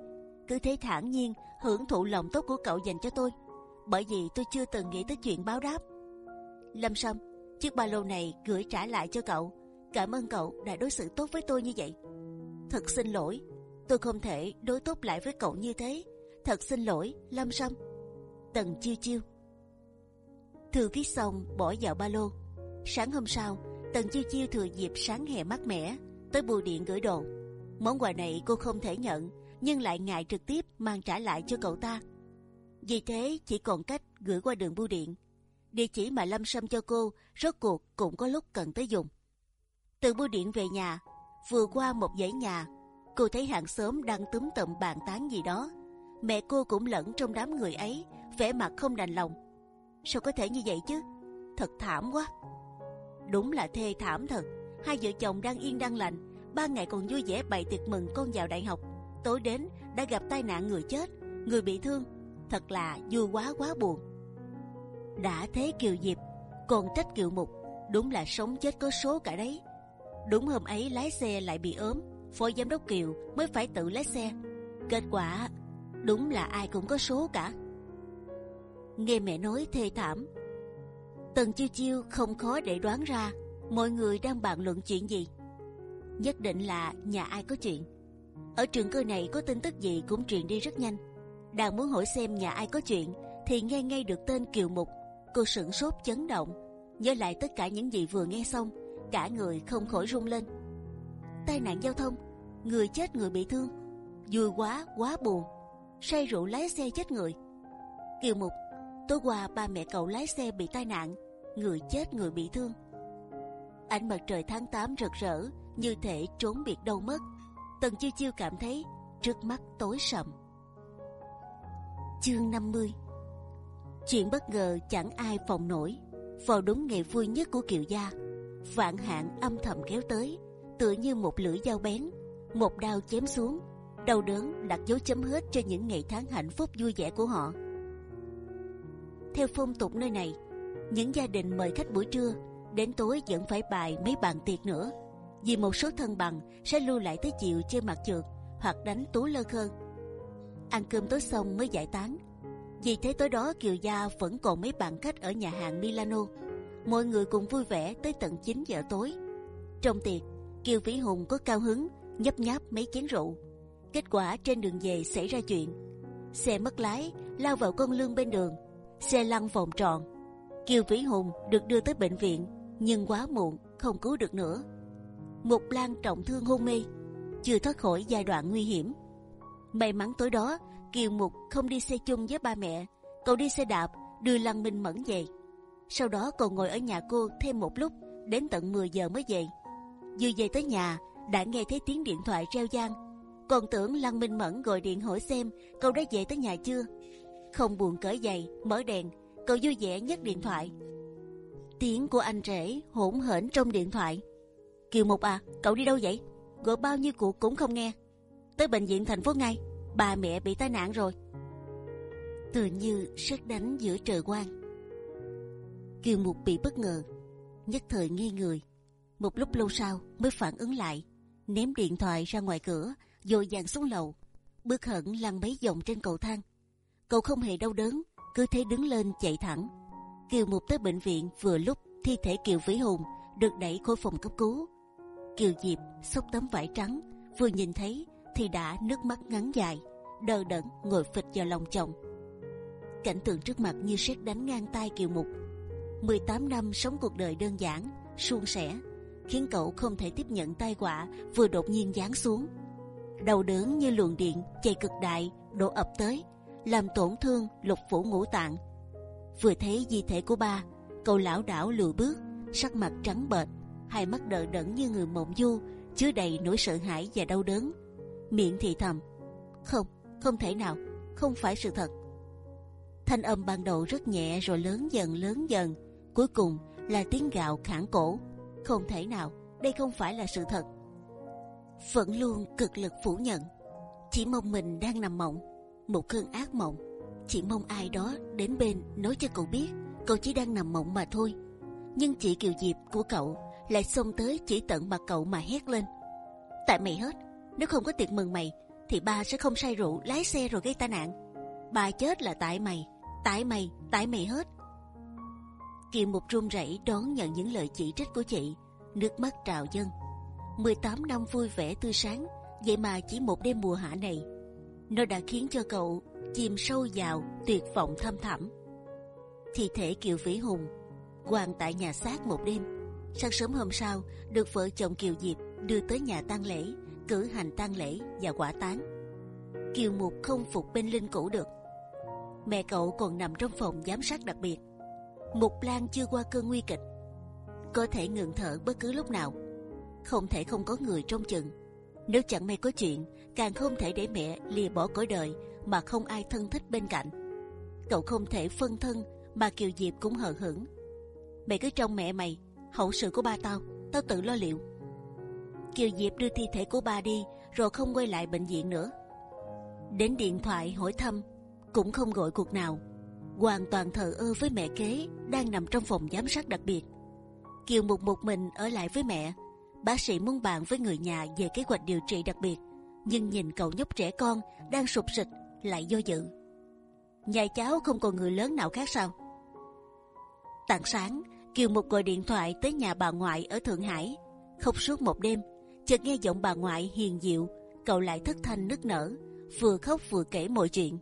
cứ thế thản nhiên hưởng thụ lòng tốt của cậu dành cho tôi, bởi vì tôi chưa từng nghĩ tới chuyện báo đáp. Lâm Sâm, chiếc ba lô này gửi trả lại cho cậu. Cảm ơn cậu đã đối xử tốt với tôi như vậy. Thật xin lỗi, tôi không thể đối tốt lại với cậu như thế. Thật xin lỗi, Lâm Sâm. Tần chiêu chiêu. Thư viết xong bỏ vào ba lô. Sáng hôm sau, Tần chiêu chiêu thừa dịp sáng hè mát mẻ tới bưu điện gửi đồ Món quà này cô không thể nhận, nhưng lại ngại trực tiếp mang trả lại cho cậu ta. Vì thế chỉ còn cách gửi qua đường bưu điện. Địa chỉ mà Lâm Sâm cho cô rốt cuộc cũng có lúc cần tới dùng. Từ bưu điện về nhà, vừa qua một dãy nhà, cô thấy hàng xóm đang túm tụm bàn tán gì đó. Mẹ cô cũng lẫn trong đám người ấy, vẻ mặt không đành lòng. Sao có thể như vậy chứ? Thật thảm quá. Đúng là thê thảm thật. Hai vợ chồng đang yên đang lành, ba ngày còn vui vẻ bày tiệc mừng con vào đại học, tối đến đã gặp tai nạn người chết, người bị thương, thật là vui quá quá buồn. đã thế kiều diệp, còn trách kiều mục, đúng là sống chết có số cả đấy. đúng hôm ấy lái xe lại bị ốm, phó giám đốc kiều mới phải tự lái xe. kết quả đúng là ai cũng có số cả. nghe mẹ nói thê thảm, tần chiêu chiêu không khó để đoán ra mọi người đang bàn luận chuyện gì nhất định là nhà ai có chuyện. ở trường cơ này có tin tức gì cũng truyền đi rất nhanh. Đang muốn hỏi xem nhà ai có chuyện thì nghe ngay được tên kiều mục. Cô sững sốt, chấn động. Nhớ lại tất cả những gì vừa nghe xong, cả người không khỏi run lên. Tai nạn giao thông, người chết người bị thương. Vui quá quá buồn. Say rượu lái xe chết người. Kiều mục, tối qua ba mẹ cậu lái xe bị tai nạn, người chết người bị thương ánh mặt trời tháng 8 rực rỡ, như thể trốn biệt đâu mất. Tần chiêu chiêu cảm thấy trước mắt tối sầm. Chương 50 Chuyện bất ngờ chẳng ai phòng nổi. Vào đúng ngày vui nhất của Kiều Gia, Vạn hạn âm thầm kéo tới, Tựa như một lưỡi dao bén, Một đao chém xuống, Đau đớn đặt dấu chấm hết cho những ngày tháng hạnh phúc vui vẻ của họ. Theo phong tục nơi này, Những gia đình mời khách buổi trưa Đến tối vẫn phải bài mấy bàn tiệc nữa Vì một số thân bằng sẽ lưu lại tới chiều chơi mặt trượt Hoặc đánh tú lơ khơ ăn cơm tối xong mới giải tán. Vì thế tối đó Kiều Gia vẫn còn mấy bạn khách ở nhà hàng Milano. Mọi người cùng vui vẻ tới tận 9 giờ tối. Trong tiệc, Kiều Vĩ Hùng có cao hứng nhấp nháp mấy chén rượu. Kết quả trên đường về xảy ra chuyện. Xe mất lái, lao vào con lương bên đường. Xe lăn vòng tròn. Kiều Vĩ Hùng được đưa tới bệnh viện, nhưng quá muộn, không cứu được nữa. Mục Lan trọng thương hôn mê, chưa thoát khỏi giai đoạn nguy hiểm May mắn tối đó Kiều Mục không đi xe chung với ba mẹ, cậu đi xe đạp đưa Lăng Minh Mẫn về. Sau đó cậu ngồi ở nhà cô thêm một lúc, đến tận 10 giờ mới về. Vừa về tới nhà đã nghe thấy tiếng điện thoại reo vang. Còn tưởng Lăng Minh Mẫn gọi điện hỏi xem cậu đã về tới nhà chưa. Không buồn cởi giày, mở đèn, cậu vui vẻ nhấc điện thoại. Tiếng của anh rể hỗn hển trong điện thoại. Kiều Mục à, cậu đi đâu vậy? Gọi bao nhiêu cuộc cũng không nghe tới bệnh viện thành phố ngay. Bà mẹ bị tai nạn rồi. Tự như sét đánh giữa trời quang. Kiều Mục bị bất ngờ, nhất thời nghi người. Một lúc lâu sau mới phản ứng lại, ném điện thoại ra ngoài cửa, rồi dàn xuống lầu, bước hận lăn mấy vòng trên cầu thang. Cậu không hề đau đớn, cứ thế đứng lên chạy thẳng. Kiều Mục tới bệnh viện vừa lúc thi thể Kiều Vĩ Hùng được đẩy khỏi phòng cấp cứu. Kiều Diệp xốc tấm vải trắng, vừa nhìn thấy thì đã nước mắt ngắn dài, đờ đẫn ngồi phịch vào lòng chồng. Cảnh tượng trước mặt như sét đánh ngang tai Kiều Mục. 18 năm sống cuộc đời đơn giản, suôn sẻ, khiến cậu không thể tiếp nhận tai họa vừa đột nhiên giáng xuống. Đầu đớn như luồng điện chạy cực đại đổ ập tới, làm tổn thương lục phủ ngũ tạng. Vừa thấy di thể của ba, cậu lão đảo lùi bước, sắc mặt trắng bệch, hai mắt đờ đẫn như người mộng du, chứa đầy nỗi sợ hãi và đau đớn. Miệng thì thầm không không thể nào không phải sự thật. Thanh âm ban đầu rất nhẹ rồi lớn dần lớn dần cuối cùng là tiếng gạo khản cổ không thể nào đây không phải là sự thật. Vẫn luôn cực lực phủ nhận chỉ mong mình đang nằm mộng một cơn ác mộng chỉ mong ai đó đến bên nói cho cậu biết cậu chỉ đang nằm mộng mà thôi nhưng chị kiều diệp của cậu lại xông tới chỉ tận mặt cậu mà hét lên tại mày hết nếu không có tiệc mừng mày, thì ba sẽ không say rượu lái xe rồi gây tai nạn. Ba chết là tại mày, tại mày, tại mày hết. Kiều Mục run rẩy đón nhận những lời chỉ trích của chị, nước mắt trào dâng. 18 năm vui vẻ tươi sáng, vậy mà chỉ một đêm mùa hạ này, nó đã khiến cho cậu chìm sâu vào tuyệt vọng thâm thẳm. Thi thể Kiều Vĩ Hùng quàng tại nhà xác một đêm. Sáng sớm hôm sau, được vợ chồng Kiều Diệp đưa tới nhà tang lễ cử hành tang lễ và quả táng. Kiều Mục không phục bên linh cũ được. Mẹ cậu còn nằm trong phòng giám sát đặc biệt. Mục Lan chưa qua cơn nguy kịch, có thể ngừng thở bất cứ lúc nào, không thể không có người trông chừng. Nếu chẳng may có chuyện, càng không thể để mẹ lìa bỏ cõi đời mà không ai thân thích bên cạnh. Cậu không thể phân thân mà Kiều Diệp cũng hờ hững. Mày cứ trông mẹ mày, hậu sự của ba tao, tao tự lo liệu. Kiều Diệp đưa thi thể của ba đi, rồi không quay lại bệnh viện nữa. Đến điện thoại hỏi thăm, cũng không gọi cuộc nào, hoàn toàn thờ ơ với mẹ kế đang nằm trong phòng giám sát đặc biệt. Kiều Mục một mình ở lại với mẹ. Bác sĩ muốn bàn với người nhà về kế hoạch điều trị đặc biệt, nhưng nhìn cậu nhóc trẻ con đang sụp sịch lại do dự. Nhà cháu không còn người lớn nào khác sao? Tảng sáng, Kiều Mục gọi điện thoại tới nhà bà ngoại ở Thượng Hải, khóc suốt một đêm. Chợt nghe giọng bà ngoại hiền diệu, cậu lại thất thanh nức nở, vừa khóc vừa kể mọi chuyện.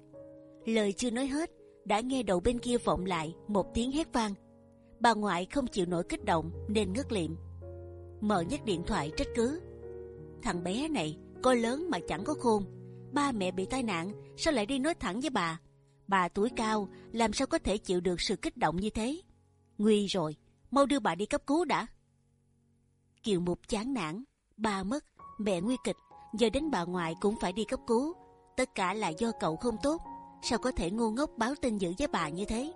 Lời chưa nói hết, đã nghe đầu bên kia vọng lại một tiếng hét vang. Bà ngoại không chịu nổi kích động nên ngất liệm. Mở nhấc điện thoại trách cứ. Thằng bé này có lớn mà chẳng có khôn. Ba mẹ bị tai nạn sao lại đi nói thẳng với bà? Bà tuổi cao làm sao có thể chịu được sự kích động như thế? Nguy rồi, mau đưa bà đi cấp cứu đã. Kiều Mục chán nản, ba mất, mẹ nguy kịch, giờ đến bà ngoại cũng phải đi cấp cứu. Tất cả là do cậu không tốt, sao có thể ngu ngốc báo tin dữ với bà như thế?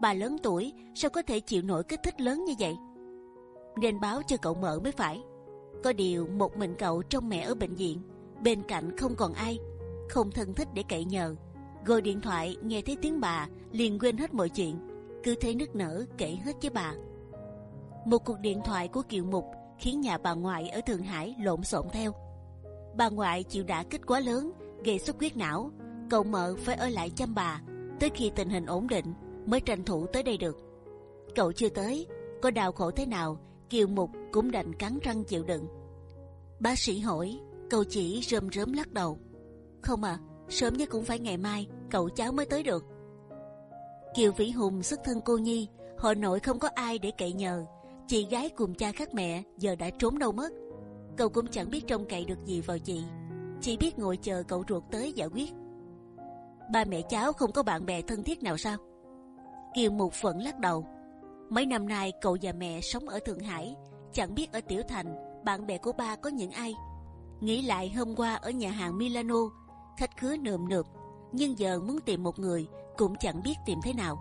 Bà lớn tuổi, sao có thể chịu nổi kích thích lớn như vậy? Nên báo cho cậu mở mới phải. Có điều một mình cậu trong mẹ ở bệnh viện, bên cạnh không còn ai, không thân thích để cậy nhờ. Gọi điện thoại nghe thấy tiếng bà, liền quên hết mọi chuyện, cứ thế nức nở kể hết với bà. Một cuộc điện thoại của Kiều Mục khiến nhà bà ngoại ở Thượng Hải lộn xộn theo. Bà ngoại chịu đả kích quá lớn, gây xuất huyết não, cậu mợ phải ở lại chăm bà tới khi tình hình ổn định mới tranh thủ tới đây được. Cậu chưa tới, có đau khổ thế nào, Kiều Mục cũng đành cắn răng chịu đựng. Bác sĩ hỏi, cậu chỉ rơm rớm lắc đầu. Không à, sớm nhất cũng phải ngày mai, cậu cháu mới tới được. Kiều Vĩ Hùng xuất thân cô nhi, họ nội không có ai để cậy nhờ. Chị gái cùng cha khác mẹ giờ đã trốn đâu mất. Cậu cũng chẳng biết trông cậy được gì vào chị, chỉ biết ngồi chờ cậu ruột tới giải quyết. Ba mẹ cháu không có bạn bè thân thiết nào sao? Kiều Mục vẫn lắc đầu. Mấy năm nay cậu và mẹ sống ở Thượng Hải, chẳng biết ở Tiểu Thành bạn bè của ba có những ai. Nghĩ lại hôm qua ở nhà hàng Milano, khách khứa nườm nượp, nhưng giờ muốn tìm một người cũng chẳng biết tìm thế nào.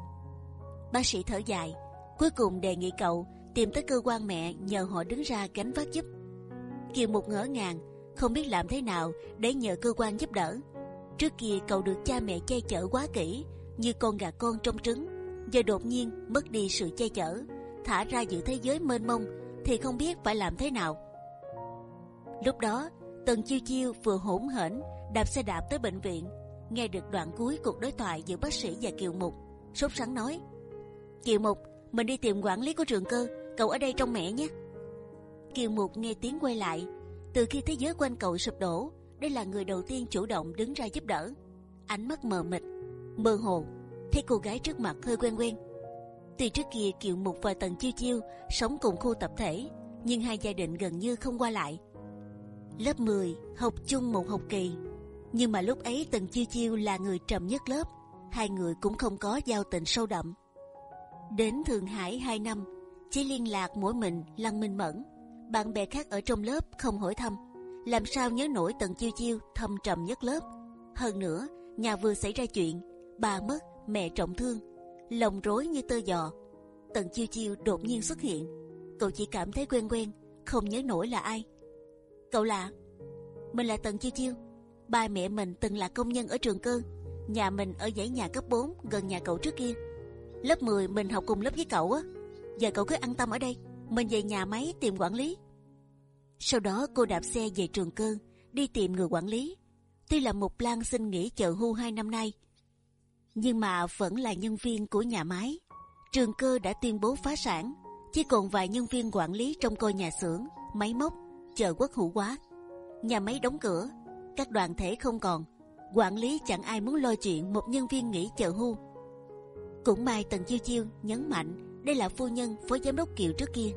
Bác sĩ thở dài, cuối cùng đề nghị cậu tìm tới cơ quan mẹ nhờ họ đứng ra gánh vác giúp. Kiều Mục ngỡ ngàng, không biết làm thế nào để nhờ cơ quan giúp đỡ. Trước kia cậu được cha mẹ che chở quá kỹ, như con gà con trong trứng, giờ đột nhiên mất đi sự che chở, thả ra giữa thế giới mênh mông, thì không biết phải làm thế nào. Lúc đó, Tần Chiêu Chiêu vừa hỗn hển đạp xe đạp tới bệnh viện, nghe được đoạn cuối cuộc đối thoại giữa bác sĩ và Kiều Mục, sốt sắng nói: Kiều Mục, mình đi tìm quản lý của trường cơ, cậu ở đây trong mẹ nhé. Kiều Mục nghe tiếng quay lại, từ khi thế giới quanh cậu sụp đổ, đây là người đầu tiên chủ động đứng ra giúp đỡ. Ánh mắt mờ mịt, mơ hồ, thấy cô gái trước mặt hơi quen quen. Từ trước kia Kiều Mục và Tần Chiêu Chiêu sống cùng khu tập thể, nhưng hai gia đình gần như không qua lại. Lớp 10 học chung một học kỳ, nhưng mà lúc ấy Tần Chiêu Chiêu là người trầm nhất lớp, hai người cũng không có giao tình sâu đậm. Đến Thượng Hải 2 năm, chỉ liên lạc mỗi mình Lăng Minh Mẫn, bạn bè khác ở trong lớp không hỏi thăm, làm sao nhớ nổi Tần Chiêu Chiêu thâm trầm nhất lớp. Hơn nữa, nhà vừa xảy ra chuyện, bà mất, mẹ trọng thương, lòng rối như tơ giò. Tần Chiêu Chiêu đột nhiên xuất hiện, cậu chỉ cảm thấy quen quen, không nhớ nổi là ai. Cậu là? Mình là Tần Chiêu Chiêu. Ba mẹ mình từng là công nhân ở trường cơ, nhà mình ở dãy nhà cấp 4 gần nhà cậu trước kia. Lớp 10 mình học cùng lớp với cậu á. Giờ cậu cứ an tâm ở đây, mình về nhà máy tìm quản lý. Sau đó cô đạp xe về trường cơ, đi tìm người quản lý. Tuy là một Lan xin nghỉ chợ hưu hai năm nay, nhưng mà vẫn là nhân viên của nhà máy. Trường cơ đã tuyên bố phá sản, chỉ còn vài nhân viên quản lý trong coi nhà xưởng, máy móc, chờ quốc hữu hóa. Nhà máy đóng cửa, các đoàn thể không còn, quản lý chẳng ai muốn lo chuyện một nhân viên nghỉ chờ hưu. Cũng may Tần Chiêu Chiêu nhấn mạnh đây là phu nhân phó giám đốc Kiều trước kia,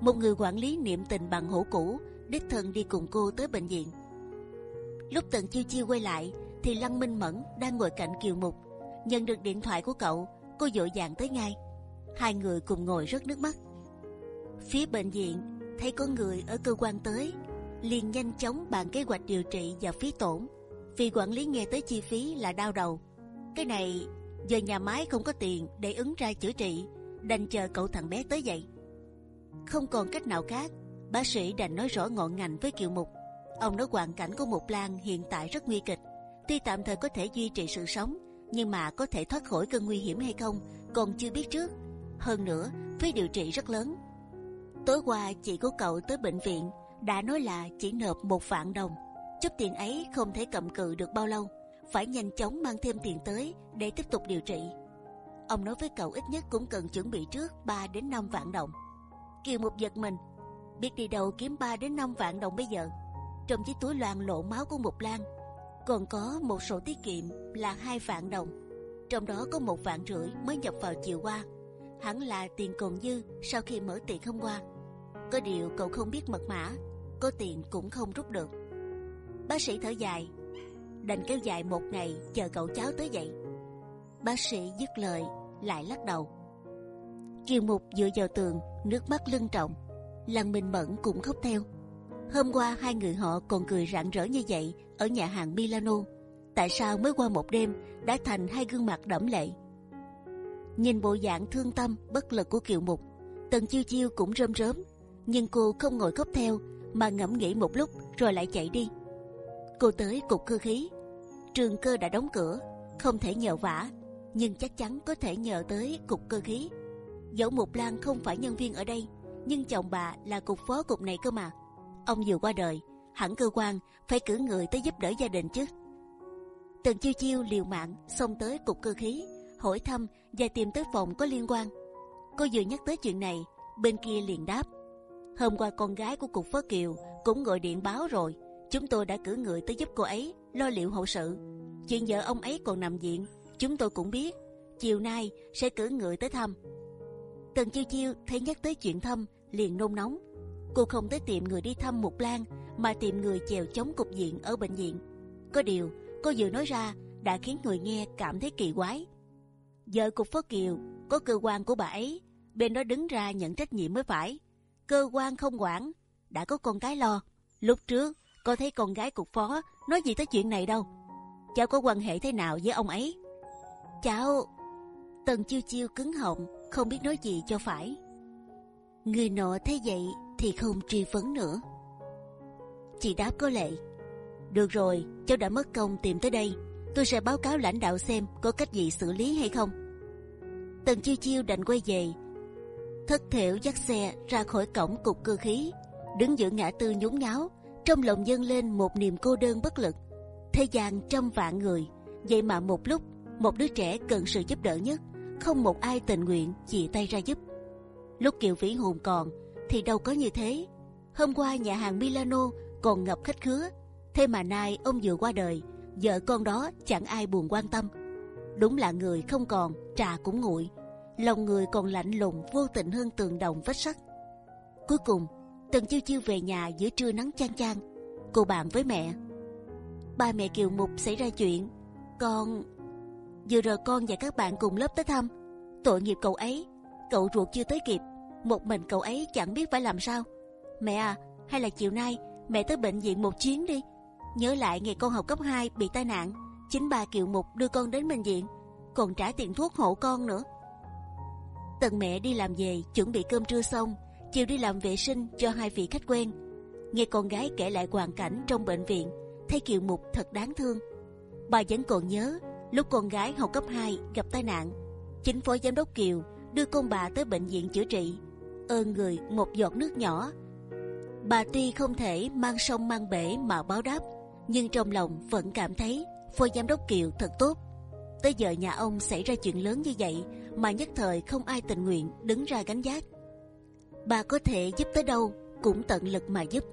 một người quản lý niệm tình bằng hổ cũ, đích thân đi cùng cô tới bệnh viện. Lúc Tần Chiêu Chiêu quay lại, thì Lăng Minh Mẫn đang ngồi cạnh Kiều Mục, nhận được điện thoại của cậu, cô dội dàng tới ngay. Hai người cùng ngồi rất nước mắt. Phía bệnh viện thấy có người ở cơ quan tới, liền nhanh chóng bàn kế hoạch điều trị và phí tổn. Vì quản lý nghe tới chi phí là đau đầu. Cái này giờ nhà máy không có tiền để ứng ra chữa trị, đành chờ cậu thằng bé tới vậy. Không còn cách nào khác, bác sĩ đành nói rõ ngọn ngành với Kiều Mục. Ông nói hoàn cảnh của Mục Lan hiện tại rất nguy kịch, tuy tạm thời có thể duy trì sự sống, nhưng mà có thể thoát khỏi cơn nguy hiểm hay không còn chưa biết trước. Hơn nữa, phí điều trị rất lớn. Tối qua chị của cậu tới bệnh viện đã nói là chỉ nộp một vạn đồng. Chút tiền ấy không thể cầm cự được bao lâu, phải nhanh chóng mang thêm tiền tới để tiếp tục điều trị. Ông nói với cậu ít nhất cũng cần chuẩn bị trước 3 đến 5 vạn đồng. Kiều một giật mình, biết đi đâu kiếm 3 đến 5 vạn đồng bây giờ. Trong chiếc túi loang lộ máu của Mục Lan còn có một sổ tiết kiệm là hai vạn đồng, trong đó có một vạn rưỡi mới nhập vào chiều qua, hẳn là tiền còn dư sau khi mở tiệc hôm qua. Có điều cậu không biết mật mã, có tiền cũng không rút được. Bác sĩ thở dài, đành kéo dài một ngày chờ cậu cháu tới dậy. Bác sĩ dứt lời lại lắc đầu. Kiều Mục dựa vào tường, nước mắt lưng trọng, Lăng Minh Mẫn cũng khóc theo. Hôm qua hai người họ còn cười rạng rỡ như vậy ở nhà hàng Milano. Tại sao mới qua một đêm đã thành hai gương mặt đẫm lệ? Nhìn bộ dạng thương tâm bất lực của Kiều Mục, Tần Chiêu Chiêu cũng rơm rớm, nhưng cô không ngồi khóc theo mà ngẫm nghĩ một lúc rồi lại chạy đi. Cô tới cục cơ khí, trường cơ đã đóng cửa, không thể nhờ vả, nhưng chắc chắn có thể nhờ tới cục cơ khí. Dẫu Mục Lan không phải nhân viên ở đây, nhưng chồng bà là cục phó cục này cơ mà. Ông vừa qua đời, hẳn cơ quan phải cử người tới giúp đỡ gia đình chứ. Tần chiêu chiêu liều mạng xông tới cục cơ khí, hỏi thăm và tìm tới phòng có liên quan. Cô vừa nhắc tới chuyện này, bên kia liền đáp: hôm qua con gái của cục phó kiều cũng gọi điện báo rồi, chúng tôi đã cử người tới giúp cô ấy lo liệu hậu sự. Chuyện vợ ông ấy còn nằm viện, chúng tôi cũng biết. Chiều nay sẽ cử người tới thăm. Tần chiêu chiêu thấy nhắc tới chuyện thăm liền nôn nóng cô không tới tìm người đi thăm Mục Lan mà tìm người chèo chống cục diện ở bệnh viện. Có điều cô vừa nói ra đã khiến người nghe cảm thấy kỳ quái. Vợ cục phó kiều có cơ quan của bà ấy, bên đó đứng ra nhận trách nhiệm mới phải. Cơ quan không quản, đã có con cái lo. Lúc trước cô thấy con gái cục phó nói gì tới chuyện này đâu. Cháu có quan hệ thế nào với ông ấy? Cháu Tần chiêu chiêu cứng họng, không biết nói gì cho phải. Người nọ thấy vậy thì không truy vấn nữa. Chị đáp có lệ. Được rồi, cháu đã mất công tìm tới đây. Tôi sẽ báo cáo lãnh đạo xem có cách gì xử lý hay không. Tần chiêu chiêu đành quay về. Thất thểu dắt xe ra khỏi cổng cục cơ khí, đứng giữa ngã tư nhún nháo, trong lòng dâng lên một niềm cô đơn bất lực. Thế gian trăm vạn người, vậy mà một lúc một đứa trẻ cần sự giúp đỡ nhất, không một ai tình nguyện chỉ tay ra giúp. Lúc Kiều Vĩ Hùng còn thì đâu có như thế. Hôm qua nhà hàng Milano còn ngập khách khứa, thế mà nay ông vừa qua đời, vợ con đó chẳng ai buồn quan tâm. Đúng là người không còn, trà cũng nguội, lòng người còn lạnh lùng vô tình hơn tường đồng vách sắt. Cuối cùng, Tần Chiêu Chiêu về nhà giữa trưa nắng chang chang, cô bạn với mẹ. Ba mẹ Kiều Mục xảy ra chuyện, con vừa rồi con và các bạn cùng lớp tới thăm, tội nghiệp cậu ấy, cậu ruột chưa tới kịp một mình cậu ấy chẳng biết phải làm sao. Mẹ à, hay là chiều nay mẹ tới bệnh viện một chuyến đi. Nhớ lại ngày con học cấp 2 bị tai nạn, chính bà Kiều Mục đưa con đến bệnh viện, còn trả tiền thuốc hộ con nữa. Tần mẹ đi làm về chuẩn bị cơm trưa xong, chiều đi làm vệ sinh cho hai vị khách quen. Nghe con gái kể lại hoàn cảnh trong bệnh viện, thấy Kiều Mục thật đáng thương. Bà vẫn còn nhớ lúc con gái học cấp 2 gặp tai nạn, chính phó giám đốc Kiều đưa con bà tới bệnh viện chữa trị ơn người một giọt nước nhỏ. Bà tuy không thể mang sông mang bể mà báo đáp, nhưng trong lòng vẫn cảm thấy phó giám đốc Kiều thật tốt. Tới giờ nhà ông xảy ra chuyện lớn như vậy mà nhất thời không ai tình nguyện đứng ra gánh vác. Bà có thể giúp tới đâu cũng tận lực mà giúp.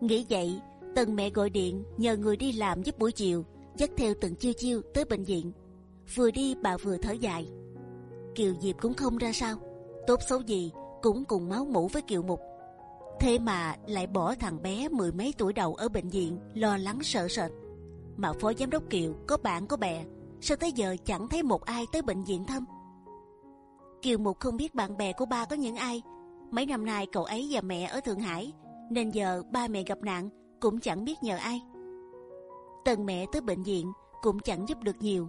Nghĩ vậy, tần mẹ gọi điện nhờ người đi làm giúp buổi chiều, dắt theo tần chiêu chiêu tới bệnh viện. Vừa đi bà vừa thở dài. Kiều Diệp cũng không ra sao, tốt xấu gì cũng cùng máu mủ với Kiều Mục. Thế mà lại bỏ thằng bé mười mấy tuổi đầu ở bệnh viện lo lắng sợ sệt. Mà phó giám đốc Kiều có bạn có bè, sao tới giờ chẳng thấy một ai tới bệnh viện thăm. Kiều Mục không biết bạn bè của ba có những ai. Mấy năm nay cậu ấy và mẹ ở Thượng Hải, nên giờ ba mẹ gặp nạn cũng chẳng biết nhờ ai. Tần mẹ tới bệnh viện cũng chẳng giúp được nhiều.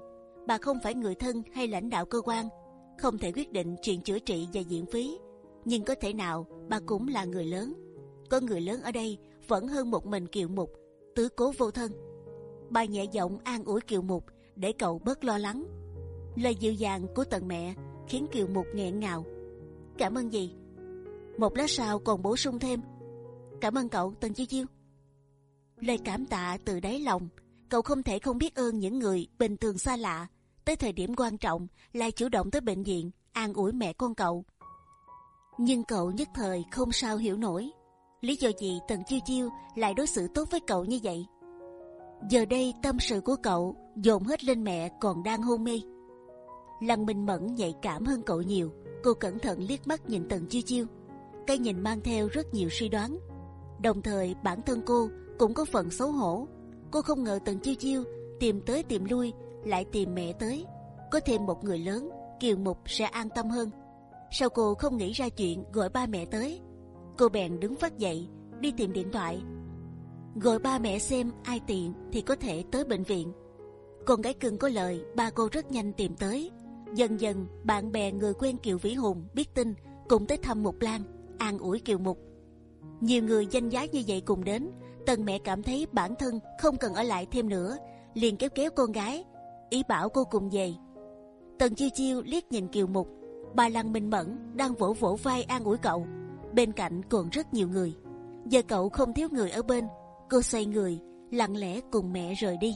Bà không phải người thân hay lãnh đạo cơ quan, không thể quyết định chuyện chữa trị và viện phí. Nhưng có thể nào bà cũng là người lớn. Có người lớn ở đây vẫn hơn một mình Kiều Mục, tứ cố vô thân. Bà nhẹ giọng an ủi Kiều Mục để cậu bớt lo lắng. Lời dịu dàng của tần mẹ khiến Kiều Mục nghẹn ngào. Cảm ơn gì? Một lát sau còn bổ sung thêm. Cảm ơn cậu Tần Chiêu Chiêu. Lời cảm tạ từ đáy lòng, cậu không thể không biết ơn những người bình thường xa lạ. Tới thời điểm quan trọng lại chủ động tới bệnh viện an ủi mẹ con cậu. Nhưng cậu nhất thời không sao hiểu nổi lý do gì Tần Chiêu Chiêu lại đối xử tốt với cậu như vậy. Giờ đây tâm sự của cậu dồn hết lên mẹ còn đang hôn mê. Lăng Minh Mẫn nhạy cảm hơn cậu nhiều. Cô cẩn thận liếc mắt nhìn Tần Chiêu Chiêu. Cái nhìn mang theo rất nhiều suy đoán. Đồng thời bản thân cô cũng có phần xấu hổ. Cô không ngờ Tần Chiêu Chiêu tìm tới tìm lui lại tìm mẹ tới. Có thêm một người lớn, Kiều Mục sẽ an tâm hơn. Sao cô không nghĩ ra chuyện gọi ba mẹ tới? Cô bèn đứng phát dậy đi tìm điện thoại, gọi ba mẹ xem ai tiện thì có thể tới bệnh viện. Con gái cưng có lời, ba cô rất nhanh tìm tới. Dần dần, bạn bè người quen Kiều Vĩ Hùng biết tin, cũng tới thăm Mục Lan, an ủi Kiều Mục. Nhiều người danh giá như vậy cùng đến, tần mẹ cảm thấy bản thân không cần ở lại thêm nữa, liền kéo kéo con gái, ý bảo cô cùng về. Tần chiêu chiêu liếc nhìn Kiều Mục, bà Lăng Minh Mẫn đang vỗ vỗ vai an ủi cậu. Bên cạnh còn rất nhiều người, giờ cậu không thiếu người ở bên. Cô xoay người, lặng lẽ cùng mẹ rời đi.